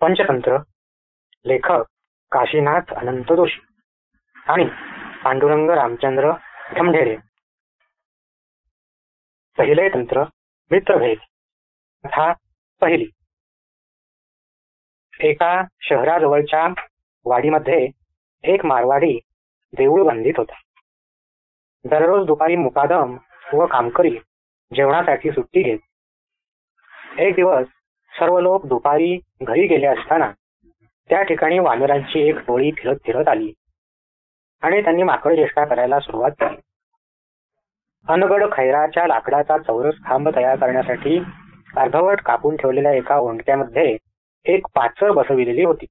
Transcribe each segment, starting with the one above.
पंचतंत्र लेखक काशीनाथ अनंत जोशी आणि पांडुरंग रामचंद्र ढमढेरे पहिले तंत्र मित्रभेद. कथा पहिली. एका शहराजवळच्या वाडीमध्ये एक मारवाडी देऊळ बांधित होता. दररोज दुपारी मुकादम व कामकरी जेवणासाठी सुट्टी घेत. एक दिवस सर्व लोक दुपारी घरी गेले असताना त्या ठिकाणी वानरांची एक टोळी फिरत फिरत आली. आणि त्यांनी माकड चेष्टा करायला सुरुवात केली. अनगड खैराच्या लाकडाचा चौरस खांब तयार करण्यासाठी अर्धवट कापून ठेवलेल्या एका ओंडक्यामध्ये एक पाचर बसविलेली होती.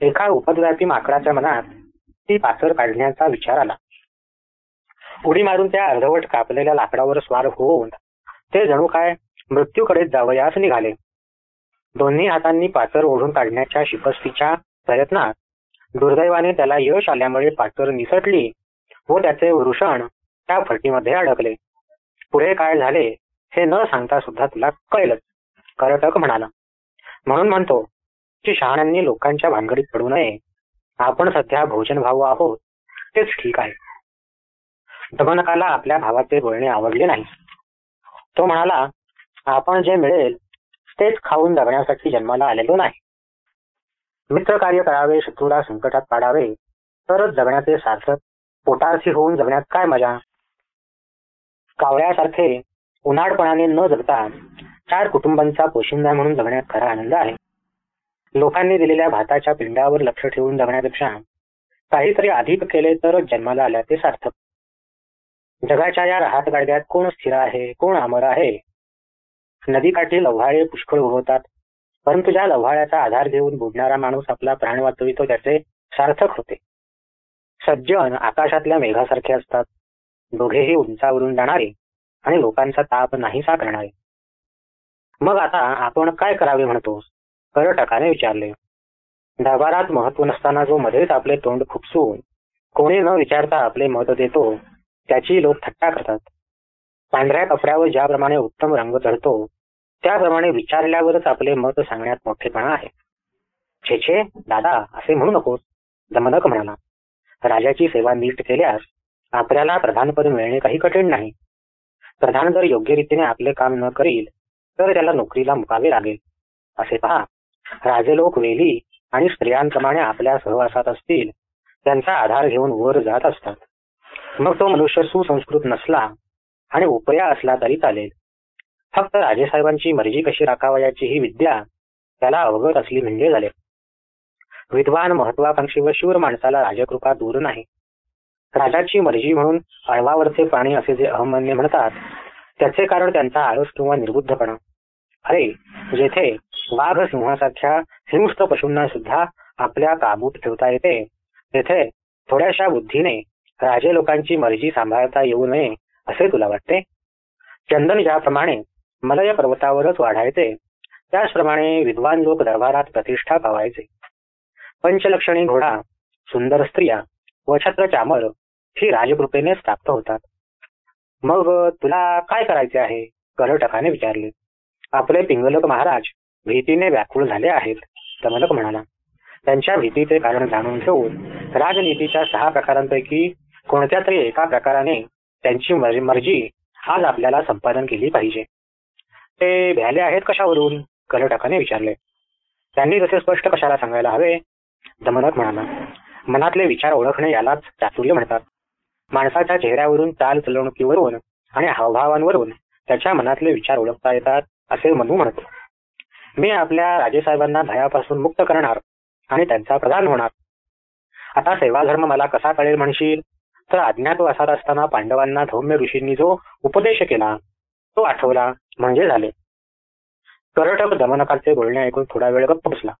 एका उपद्व्यापी माकडाच्या मनात ती पाचर काढण्याचा विचार आला. उडी मारून त्या अर्धवट कापलेल्या लाकडावर स्वार होऊन ते जणू काय मृत्यूकडे जावयास निघाले. दोन्ही हातांनी पाचर ओढून काढण्याच्या शिफस्तीच्या प्रयत्नात दुर्दैवाने त्याला यश आल्यामुळे पाचर निसटली व त्याचे वृषण त्या फटीमध्ये अडकले. पुढे काय झाले हे न सांगता सुद्धा तुला कळलंच. करटक म्हणाला. म्हणून म्हणतो की शहाण्यांनी लोकांच्या भानगडीत पडू नये. आपण सध्या भोजन भाऊ आहोत. तेच ठीक आहे. दमनकाला आपल्या भावाचे बोलणे आवडले नाही. तो म्हणाला आपण जे मिळेल तेच खाऊन जगण्यासाठी जन्माला आलेलो नाही. मित्र कार्य करावे शत्रूला संकटात पाडावे तरच जगण्याचे सार्थक पोटार्थी होऊन जगण्यात काय मजा? कावळ्यासारखे उन्हाळपणाने न जगता चार कुटुंबांचा पोशिंदा म्हणून जगण्यात खरा आनंद आहे. लोकांनी दिलेल्या भाताच्या पिंडावर लक्ष ठेवून जगण्यापेक्षा काहीतरी अधिक केले तरच जन्माला आल्याचे सार्थक. जगाच्या या राहत गाडग्यात कोण स्थिर आहे कोण अमर आहे? नदीकाठी लव्हाळे पुष्कळ उगवतात. परंतु ज्या लव्हाळ्याचा आधार घेऊन बुडणारा माणूस आपला प्राण वाचवितो त्याचे सार्थक होते. सज्जन आकाशातल्या मेघासारखे असतात. दोघेही उंचावरून जाणारे आणि लोकांचा ताप नाहीसा करणारे. मग आता आपण काय करावे म्हणतोस पर्यटकाने विचारले. दरबारात महत्त्व नसताना जो मध्येच आपले तोंड खुपसून कोणी न विचारता आपले मत देतो त्याची लोक थट्टा करतात. पांढऱ्या कपड्यावर ज्याप्रमाणे उत्तम रंग चढतो त्याप्रमाणे विचारल्यावरच आपले मत सांगण्यात मोठेपणा आहे. छे छे दादा असे म्हणू नकोस दमनक म्हणाला. राजाची सेवा नीट केल्यास आपल्याला प्रधानपद मिळणे काही कठीण नाही. प्रधान जर योग्य रीतीने आपले काम न करील तर त्याला नोकरीला मुकावे लागेल. असे पहा राजे लोक वेली आणि स्त्रियांप्रमाणे आपल्या सहवासात असतील त्यांचा आधार घेऊन वर जात असतात. मग तो मनुष्य सुसंस्कृत नसला आणि उपया असला तरी चालेल. फक्त राजेसाहेबांची मर्जी कशी राखावयाची ही विद्या त्याला अवगत असली म्हणजे झाले. विद्वान महत्वाकांक्षी व शूर माणसाला राजकृपा दूर नाही. राजाची मर्जी म्हणून अळवावरचे पाणी असे जे अहमन्य म्हणतात त्याचे कारण त्यांचा आळस किंवा निर्बुद्धपणा. अरे जेथे वाघ सिंहासारख्या हिंस्त पशूंना सुद्धा आपल्या काबूत ठेवता येते तेथे थोड्याशा बुद्धीने राजे लोकांची मर्जी सांभाळता येऊ नये असे तुला वाटते? चंदन ज्याप्रमाणे मलय पर्वतावरच वाढायचे. त्याचप्रमाणे विद्वान लोक दरबारात प्रतिष्ठा पावायचे. पंचलक्षणी घोडा सुंदर स्त्रिया व छत्र चामर ही राजकृपेनेच प्राप्त होतात. मग तुला काय करायचे आहे? कर्टकाने विचारले. आपले पिंगलक महाराज भीतीने व्याकुळ झाले आहेत तमलक म्हणाला. त्यांच्या भीतीचे कारण जाणून घेऊन राजनीतीच्या सहा प्रकारांपैकी कोणत्या तरी एका प्रकाराने त्यांची मर्जी आज आपल्याला संपादन केली पाहिजे. ते भ्याले आहेत कशावरून? कर्नाटकाने विचारले. त्यांनी तसे स्पष्ट कशाला सांगायला हवे? दमनक म्हणाला. मनातले विचार ओळखणे यालाच चातुर्य म्हणतात. माणसाच्या चेहऱ्यावरून चाल चलवणुकीवरून आणि हावभावांवरून त्याच्या मनातले विचार ओळखता येतात असे मनू म्हणतो. मी आपल्या राजेसाहेबांना भयापासून मुक्त करणार आणि त्यांचा प्रधान होणार. आता सेवाधर्म मला कसा कळेल म्हणशील? तर अज्ञातवासात असताना पांडवांना धौम्य ऋषींनी जो उपदेश केला तो आठवला म्हणजे झाले. करटक दमनकाचे बोलणे ऐकून थोडा वेळ गप्प बसला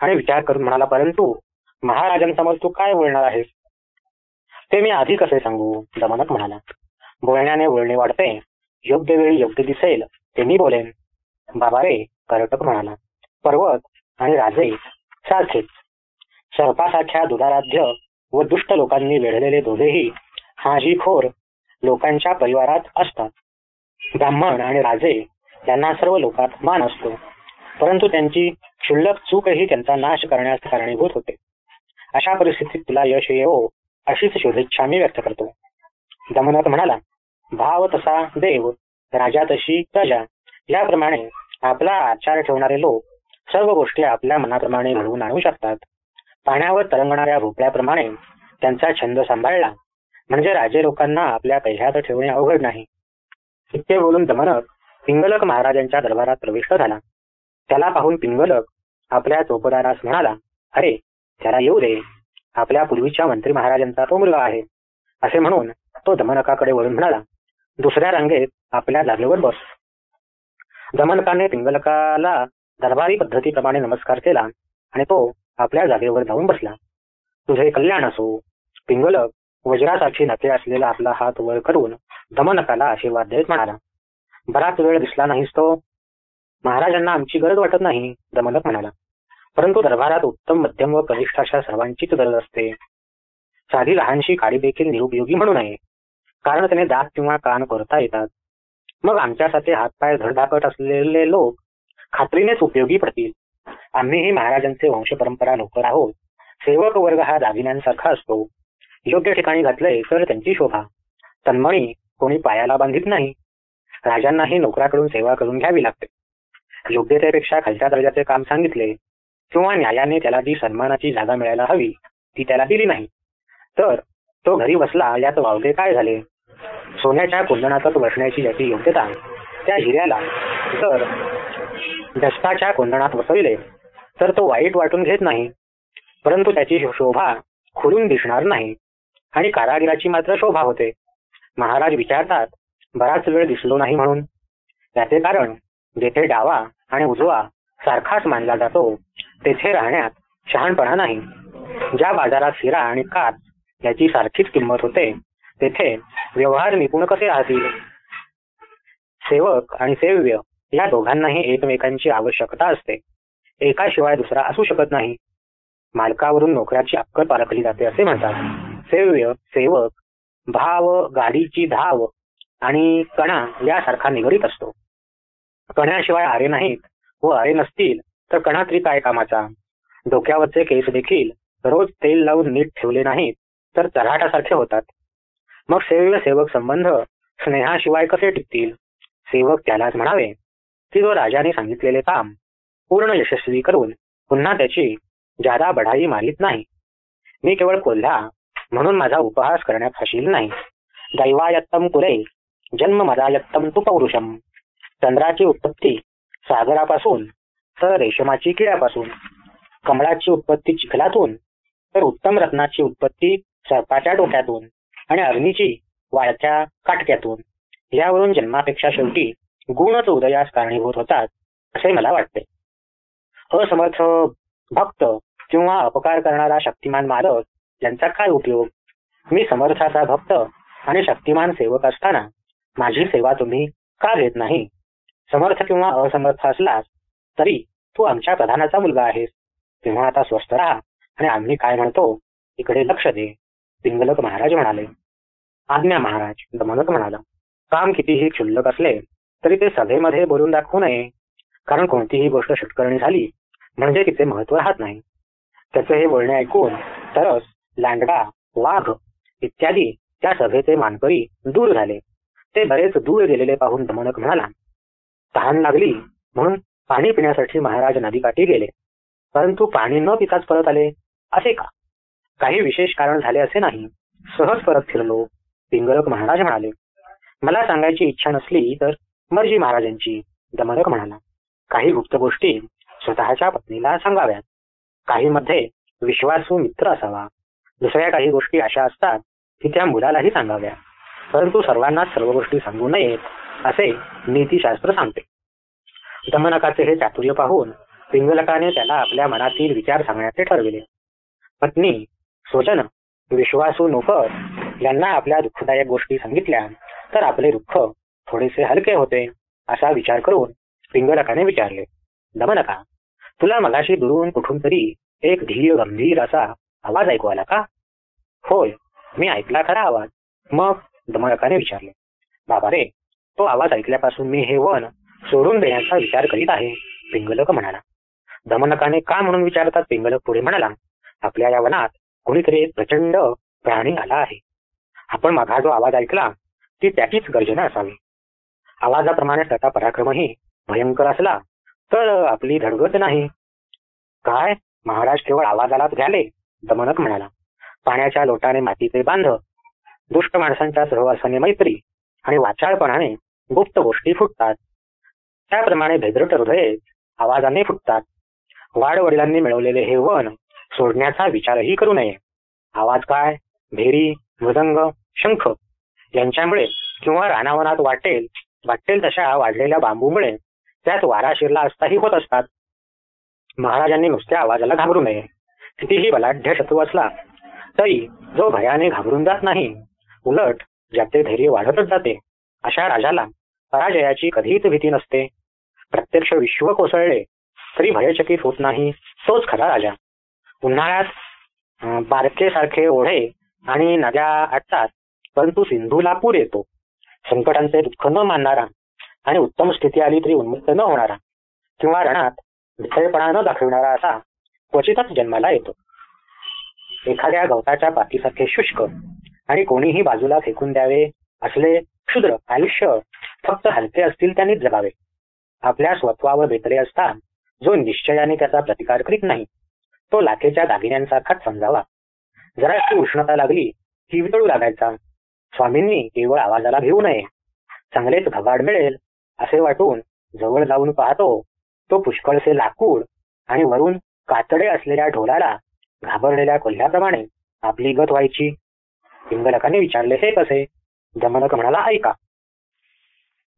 आणि विचार करून म्हणाला परंतु महाराजांसमोर तू काय बोलणार आहेस? ते मी आधी कसे सांगू? दमनक म्हणाला. बोलण्याने बोलणे वाढते. योग्य वेळी योग्य दिसेल ते मी बोलेन. बाबा रे करटक म्हणाला. पर्वत आणि राजे सारखेच. सर्पासारख्या दुधाराध्य व दुष्ट लोकांनी वेढलेले दोघेही हाजीखोर लोकांच्या परिवारात असतात. ब्राह्मण आणि राजे यांना सर्व लोकात मान असतो. परंतु त्यांची क्षुल्लक चूकही त्यांचा नाश करण्यास कारणीभूत होते. अशा परिस्थितीत तुला यश येवो अशीच शुभेच्छा मी व्यक्त करतो. दमनात म्हणाला भाव तसा देव राजा तशी प्रजा. याप्रमाणे आपला आचार ठेवणारे लोक सर्व गोष्टी आपल्या मनाप्रमाणे घडवून आणू शकतात. पाण्यावर तरंगणाऱ्या भोपळ्याप्रमाणे त्यांचा छंद सांभाळला. म्हणजे राजे लोकांना आपल्या पैशात ठेवणे अवघड नाही. इतके बोलून दमनक पिंगलक महाराजांच्या दरबारात प्रविष्ट झाला. त्याला पाहून पिंगलक आपल्या चौपदारास म्हणाला अरे त्याला येऊ दे. आपल्या पूर्वीच्या मंत्री महाराजांचा तो मुलगा आहे. असे म्हणून तो दमनकाकडे वळून म्हणाला दुसऱ्या रांगेत आपल्या जागेवर बस. दमनकाने पिंगलकाला दरबारी पद्धतीप्रमाणे नमस्कार केला आणि तो आपल्या जागेवर जाऊन बसला. तुझे कल्याण असो. पिंगलक वज्रासाठी नाते असलेला आपला हात वर करून दमनकाला आशीर्वाद देत म्हणाला बराच वेळ दिसला नाहीस तो. महाराजांना आमची गरज वाटत नाही दमनक म्हणाला. परंतु दरबारात उत्तम मध्यम व कनिष्ठ अशा सर्वांचीच गरज असते. साधी लहानशी काडी देखील निरुपयोगी म्हणू नये. कारण त्याने दात किंवा कान करता येतात. मग आमच्यासाठी हातपाय धडधाकट असलेले लोक खात्रीनेच उपयोगी पडतील. आम्हीही महाराजांचे वंश परंपरा नोकर आहोत. सेवक वर्ग हा दागिन्यांसारखा असतो. योग्य ठिकाणी घातले तर त्यांची शोभा. तन्मणी कोणी पायाला बांधित नाही. राजांनाही नोकराकडून सेवा करून घ्यावी लागते. योग्यतेपेक्षा खालच्या दर्जाचे काम सांगितले किंवा न्यायाने त्याला जी सन्मानाची जागा मिळायला हवी ती त्याला दिली नाही. तर तो घरी बसला यात वावगे काय झाले? सोन्याच्या कुंदणातच बसण्याची ज्याची योग्यता. त्या हिऱ्याला जर दशकाच्या कुंदणात बसविले तर तो वाईट वाटून घेत नाही. परंतु त्याची शोभा खुलून दिसणार नाही आणि कारागिराची मात्र शोभा होते. महाराज विचारतात बराच वेळ दिसलो नाही म्हणून. याचे कारण जेथे डावा आणि उजवा सारखाच मानला जातो तेथे राहण्यात शहाणपणा नाही. ज्या बाजारात शिरा आणि काच याची सारखीच किंमत होते तेथे व्यवहार निपुण कसे राहतील? सेवक आणि सेव्य या दोघांनाही एकमेकांची आवश्यकता असते. एकाशिवाय दुसरा असू शकत नाही. मालकावरून नोकऱ्याची अक्कल पारखली जाते असे म्हणतात. सेव्य सेवक भाव गाडीची धाव आणि कणा यासारखा निगडीत असतो. कण्याशिवाय आरे नाहीत व आरे नसतील तर कणा तरी काय कामाचा? डोक्यावरचे केस देखील रोज तेल लावून नीट ठेवले नाहीत तर तराटासारखे होतात. मग सेवे सेवक संबंध स्नेहाशिवाय कसे टिकतील? सेवक त्यालाच म्हणावे. की जो राजाने सांगितलेले काम पूर्ण यशस्वी करून पुन्हा त्याची जादा बढाई मारित नाही. मी केवळ कोल्हा म्हणून माझा उपहास करण्यात हशील नाही. दैवायत्तम कुले जन्म मदायत्तम तू पौरुषम. चंद्राची उत्पत्ती सागरापासून तर रेशमाची किड्यापासून. कमळाची उत्पत्ती चिखलातून तर उत्तम रत्नाची उत्पत्ती सर्पाच्या डोक्यातून आणि अग्नीची वाळत्या काटक्यातून. यावरून जन्मापेक्षा शेवटी गुणच उदयास कारणीभूत होतात असे मला वाटते. असमर्थ भक्त किंवा अपकार करणारा शक्तिमान मालक यांचा काय उपयोग? मी समर्थाचा भक्त आणि शक्तिमान सेवक असताना माझी सेवा तुम्ही का घेत नाही? समर्थ किंवा असमर्थ असलास तरी तू आमच्या प्रधानाचा मुलगा आहेस. तेव्हा आता स्वस्थ राहा आणि आम्ही काय म्हणतो इकडे लक्ष दे. पिंगलक महाराज म्हणाले. आज्ञा महाराज दमनक म्हणाला. काम कितीही क्षुल्लक असले तरी ते सभेमध्ये बोलून दाखवू नये. कारण कोणतीही गोष्ट षटकरणी झाली म्हणजे तिचे महत्त्व राहत नाही. त्याचे हे बोलणे ऐकून तरच लांडगा वाघ इत्यादी त्या सभेचे मानकरी दूर झाले. ते बरेच दूर गेलेले पाहून दमनक म्हणाला तहान लागली म्हणून पाणी पिण्यासाठी महाराज नदीकाठी गेले. परंतु पाणी न पिताच परत आले असे का? काही विशेष कारण झाले असे नाही. सहज परत फिरलो. पिंगलक महाराज म्हणाले मला सांगायची इच्छा नसली तर मर्जी महाराजांची. दमनक म्हणाला काही गुप्त गोष्टी स्वतःच्या पत्नीला सांगाव्यात. काही मध्ये विश्वासू मित्र असावा. दुसऱ्या काही गोष्टी अशा असतात की त्या मुलालाही सांगाव्या. परंतु सर्वांनाच सर्व गोष्टी सांगू नयेत असे नीतीशास्त्र सांगते. दमनकाचे हे चातुर्य पाहून पिंगलकाने त्याला आपल्या मनातील विचार सांगण्याचे ठरविले. पत्नी स्वजन विश्वासू नोकर यांना आपल्या दुःखदायक गोष्टी सांगितल्या तर आपले दुःख थोडेसे हलके होते असा विचार करून पिंगलकाने विचारले दमनका तुला मगाशी दुरून कुठून तरी एक धीर गंभीर असा आवाज ऐकू आला का? होय मी ऐकला खरा आवाज. मग? दमनकाने विचारले. बाबा रे तो आवाज ऐकल्यापासून मी हे वन सोडून देण्याचा विचार करीत आहे पिंगलक म्हणाला. दमनकाने का म्हणून विचारतात पिंगलक पुढे म्हणाला आपल्या या वनात कोणीतरी एक प्रचंड प्राणी आला आहे. आपण मागा जो आवाज ऐकला ती त्याचीच गर्जना असावी. आवाजाप्रमाणे त्याचा पराक्रमही भयंकर असला तर आपली धडगत नाही. काय? महाराज केवळ आवाजालाच घ्याले? दमनक म्हणाला पाण्याच्या लोटाने मातीचे बांध दुष्ट माणसांच्या सहवासाने मैत्री आणि वाचाळपणाने गुप्त गोष्टी फुटतात. त्याप्रमाणे भेद्रट हृदय आवाजाने फुटतात. वाड वडिलांनी मिळवलेले हे वन सोडण्याचा विचारही करू नये. आवाज काय? भेरी मृदंग शंख यांच्यामुळे किंवा रानावनात वाटेल वाटेल तशा वाढलेल्या बांबूमुळे त्यात वारा शिरला असताही होत असतात. महाराजांनी नुसत्या आवाजाला घाबरू नये. कितीही बलाढ्य शत्रू असला तरी जो भयाने घाबरून जात नाही उलट ज्याचे धैर्य वाढतच जाते अशा राजाला पराजयाची कधीच भीती नसते. प्रत्यक्ष विश्व कोसळले तरी भयचकित होत नाही तोच खरा राजा. उन्हाळ्यात बारके सारखे ओढे आणि नद्या आटतात परंतु सिंधूला पूर येतो. संकटांचे दुःख न मानणारा आणि उत्तम स्थिती आली तरी उन्मुक्त न होणारा किंवा रणात विठळपणा न दाखविणारा असा क्वचितच जन्माला येतो. एखाद्या गवताच्या पातीसारखे शुष्क आणि कोणीही बाजूला फेकून द्यावे असले क्षुद्र आयुष्य फक्त हलके असतील त्यांनीच जगावे. आपल्या स्वत्वावर बेतले असता जो निश्चयाने त्याचा प्रतिकार करीत नाही तो लाखेच्या दागिन्यांसारखाच समजावा. जरा उष्णता लागली की वितळू लागायचा. स्वामींनी केवळ आवाजाला घेऊ नये. चांगलेच घबाड मिळेल असे वाटून जवळ जाऊन पाहतो तो पुष्कळसे लाकूड आणि वरून कातडे असलेल्या ढोलाला घाबरलेल्या कोल्ह्याप्रमाणे आपली गत व्हायची. पिंगलकाने विचारले हे कसे? दमनक म्हणाला ऐका